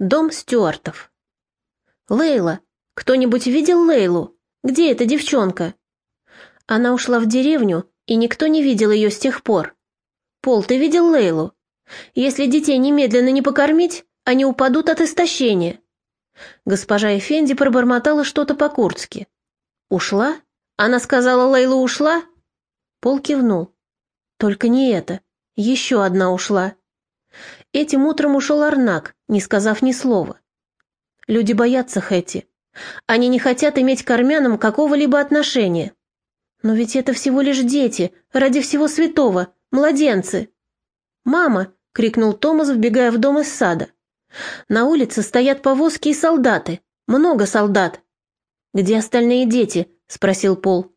Дом Стюартов. Лейла. Кто-нибудь видел Лейлу? Где эта девчонка? Она ушла в деревню, и никто не видел ее с тех пор. Пол, ты видел Лейлу? Если детей немедленно не покормить, они упадут от истощения. Госпожа Эфенди пробормотала что-то по-курдски. Ушла? Она сказала, Лейла ушла? Пол кивнул. Только не это. Еще одна ушла. Этим утром ушел Арнак, не сказав ни слова. Люди боятся Хэти. Они не хотят иметь к армянам какого-либо отношения. Но ведь это всего лишь дети, ради всего святого, младенцы. «Мама!» — крикнул Томас, вбегая в дом из сада. «На улице стоят повозки и солдаты. Много солдат». «Где остальные дети?» — спросил Пол.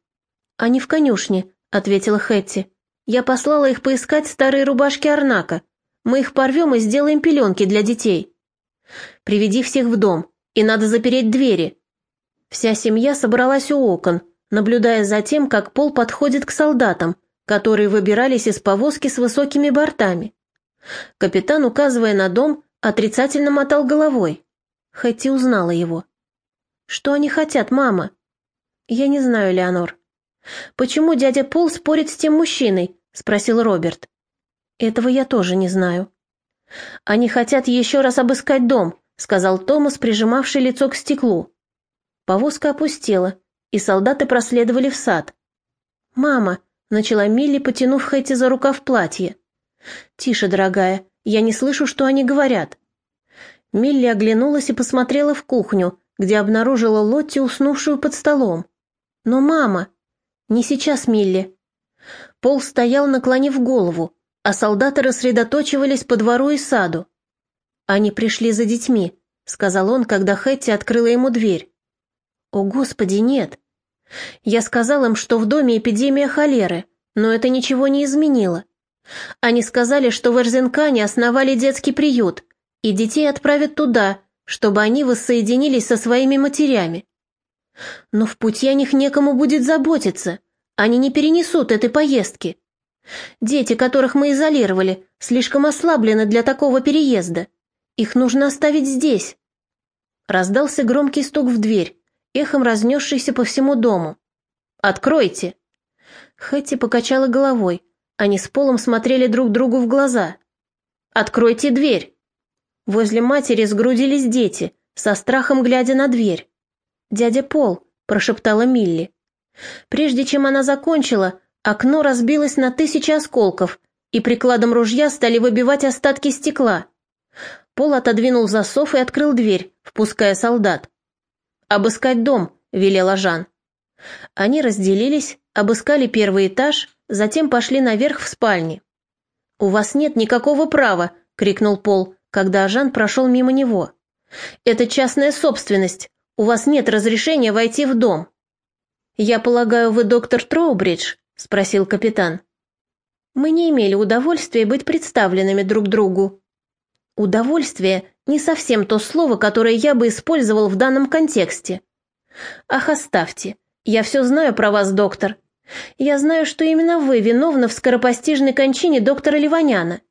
«Они в конюшне», — ответила Хэтти. «Я послала их поискать старые рубашки Арнака. Мы их порвем и сделаем пеленки для детей. Приведи всех в дом, и надо запереть двери». Вся семья собралась у окон, наблюдая за тем, как Пол подходит к солдатам, которые выбирались из повозки с высокими бортами. Капитан, указывая на дом, отрицательно мотал головой. Хэти узнала его. «Что они хотят, мама?» «Я не знаю, Леонор». «Почему дядя Пол спорит с тем мужчиной?» — спросил Роберт. Этого я тоже не знаю. Они хотят еще раз обыскать дом, сказал Томас, прижимавший лицо к стеклу. Повозка опустела, и солдаты проследовали в сад. «Мама», — начала Милли, потянув Хэти за рукав платья. «Тише, дорогая, я не слышу, что они говорят». Милли оглянулась и посмотрела в кухню, где обнаружила Лотти, уснувшую под столом. «Но мама...» «Не сейчас, Милли». Пол стоял, наклонив голову, а солдаты рассредоточивались по двору и саду. «Они пришли за детьми», — сказал он, когда Хэтти открыла ему дверь. «О, Господи, нет!» Я сказал им, что в доме эпидемия холеры, но это ничего не изменило. Они сказали, что в Эрзенкане основали детский приют, и детей отправят туда, чтобы они воссоединились со своими матерями. Но в пути о них некому будет заботиться, они не перенесут этой поездки. Дети, которых мы изолировали, слишком ослаблены для такого переезда. Их нужно оставить здесь. Раздался громкий стук в дверь, эхом разнесшийся по всему дому. «Откройте!» Хэтти покачала головой. Они с Полом смотрели друг другу в глаза. «Откройте дверь!» Возле матери сгрудились дети, со страхом глядя на дверь. «Дядя Пол», — прошептала Милли. Прежде чем она закончила, Окно разбилось на тысячи осколков, и прикладом ружья стали выбивать остатки стекла. Пол отодвинул засов и открыл дверь, впуская солдат. «Обыскать дом», — велела Жан. Они разделились, обыскали первый этаж, затем пошли наверх в спальни. «У вас нет никакого права», — крикнул Пол, когда Жан прошел мимо него. «Это частная собственность. У вас нет разрешения войти в дом». «Я полагаю, вы доктор Троубридж?» — спросил капитан. Мы не имели удовольствия быть представленными друг другу. Удовольствие — не совсем то слово, которое я бы использовал в данном контексте. Ах, оставьте. Я все знаю про вас, доктор. Я знаю, что именно вы виновны в скоропостижной кончине доктора Ливаняна.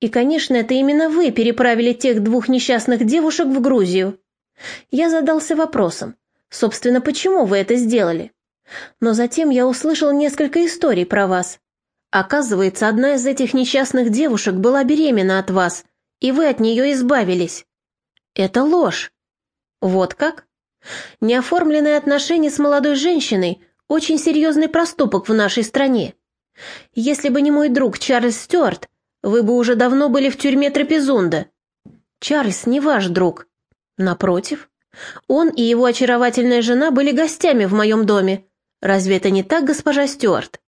И, конечно, это именно вы переправили тех двух несчастных девушек в Грузию. Я задался вопросом, собственно, почему вы это сделали? Но затем я услышал несколько историй про вас. Оказывается, одна из этих несчастных девушек была беременна от вас, и вы от нее избавились. Это ложь. Вот как? Неоформленные отношения с молодой женщиной – очень серьезный проступок в нашей стране. Если бы не мой друг Чарльз Стюарт, вы бы уже давно были в тюрьме Трапезунда. Чарльз не ваш друг. Напротив, он и его очаровательная жена были гостями в моем доме, Разве это не так, госпожа Стюарт?»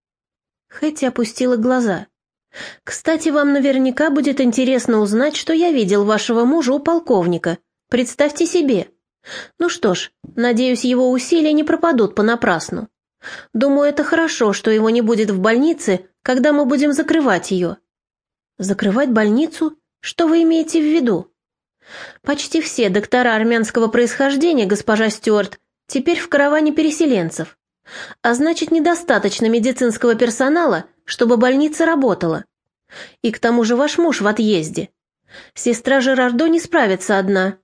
Хэти опустила глаза. «Кстати, вам наверняка будет интересно узнать, что я видел вашего мужа у полковника. Представьте себе. Ну что ж, надеюсь, его усилия не пропадут понапрасну. Думаю, это хорошо, что его не будет в больнице, когда мы будем закрывать ее». «Закрывать больницу? Что вы имеете в виду?» «Почти все доктора армянского происхождения, госпожа Стюарт, теперь в караване переселенцев. А значит, недостаточно медицинского персонала, чтобы больница работала. И к тому же ваш муж в отъезде. Сестра Жерардо не справится одна.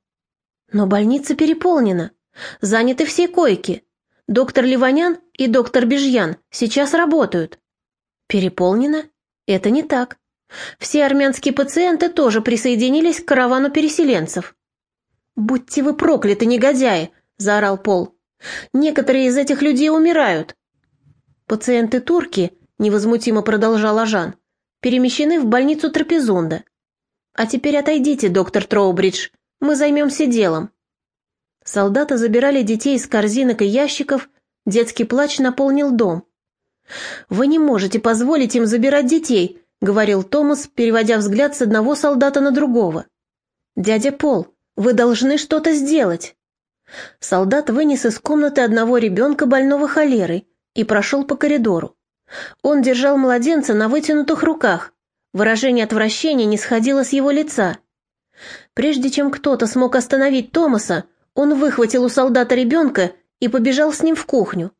Но больница переполнена. Заняты все койки. Доктор Ливанян и доктор Бежьян сейчас работают. Переполнено? Это не так. Все армянские пациенты тоже присоединились к каравану переселенцев. «Будьте вы прокляты, негодяи!» – заорал Пол. «Некоторые из этих людей умирают». «Пациенты-турки», – невозмутимо продолжал Ажан, – «перемещены в больницу Трапезунда. А теперь отойдите, доктор Троубридж, мы займемся делом». Солдаты забирали детей из корзинок и ящиков, детский плач наполнил дом. «Вы не можете позволить им забирать детей», — говорил Томас, переводя взгляд с одного солдата на другого. «Дядя Пол, вы должны что-то сделать». Солдат вынес из комнаты одного ребенка больного холерой и прошел по коридору. Он держал младенца на вытянутых руках. Выражение отвращения не сходило с его лица. Прежде чем кто-то смог остановить Томаса, он выхватил у солдата ребенка и побежал с ним в кухню.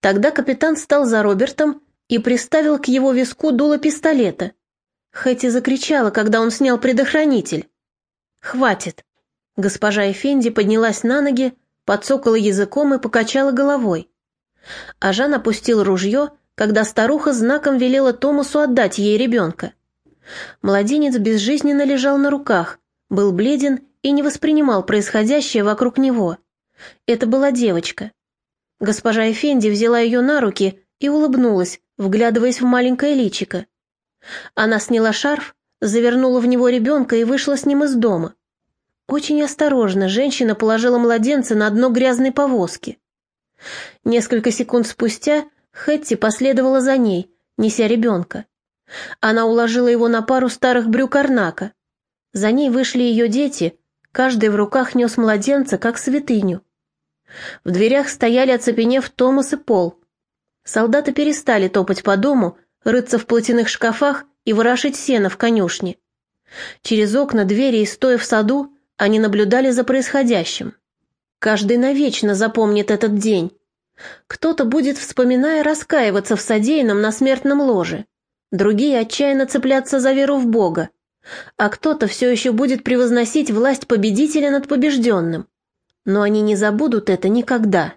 Тогда капитан стал за Робертом и приставил к его виску дуло пистолета. Хэти закричала, когда он снял предохранитель. «Хватит!» Госпожа Эфенди поднялась на ноги, подсокала языком и покачала головой. А Жан опустил ружье, когда старуха знаком велела Томасу отдать ей ребенка. Младенец безжизненно лежал на руках, был бледен и не воспринимал происходящее вокруг него. Это была девочка. Госпожа Эфенди взяла ее на руки и улыбнулась, вглядываясь в маленькое личико. Она сняла шарф, завернула в него ребенка и вышла с ним из дома. Очень осторожно женщина положила младенца на дно грязной повозки. Несколько секунд спустя Хэтти последовала за ней, неся ребенка. Она уложила его на пару старых брюк Арнака. За ней вышли ее дети, каждый в руках нес младенца, как святыню. В дверях стояли, оцепенев Томас и Пол. Солдаты перестали топать по дому, рыться в платяных шкафах и ворошить сено в конюшне. Через окна двери и стоя в саду, они наблюдали за происходящим. Каждый навечно запомнит этот день. Кто-то будет, вспоминая, раскаиваться в содеянном на смертном ложе. Другие отчаянно цепляться за веру в Бога. А кто-то все еще будет превозносить власть победителя над побежденным. Но они не забудут это никогда.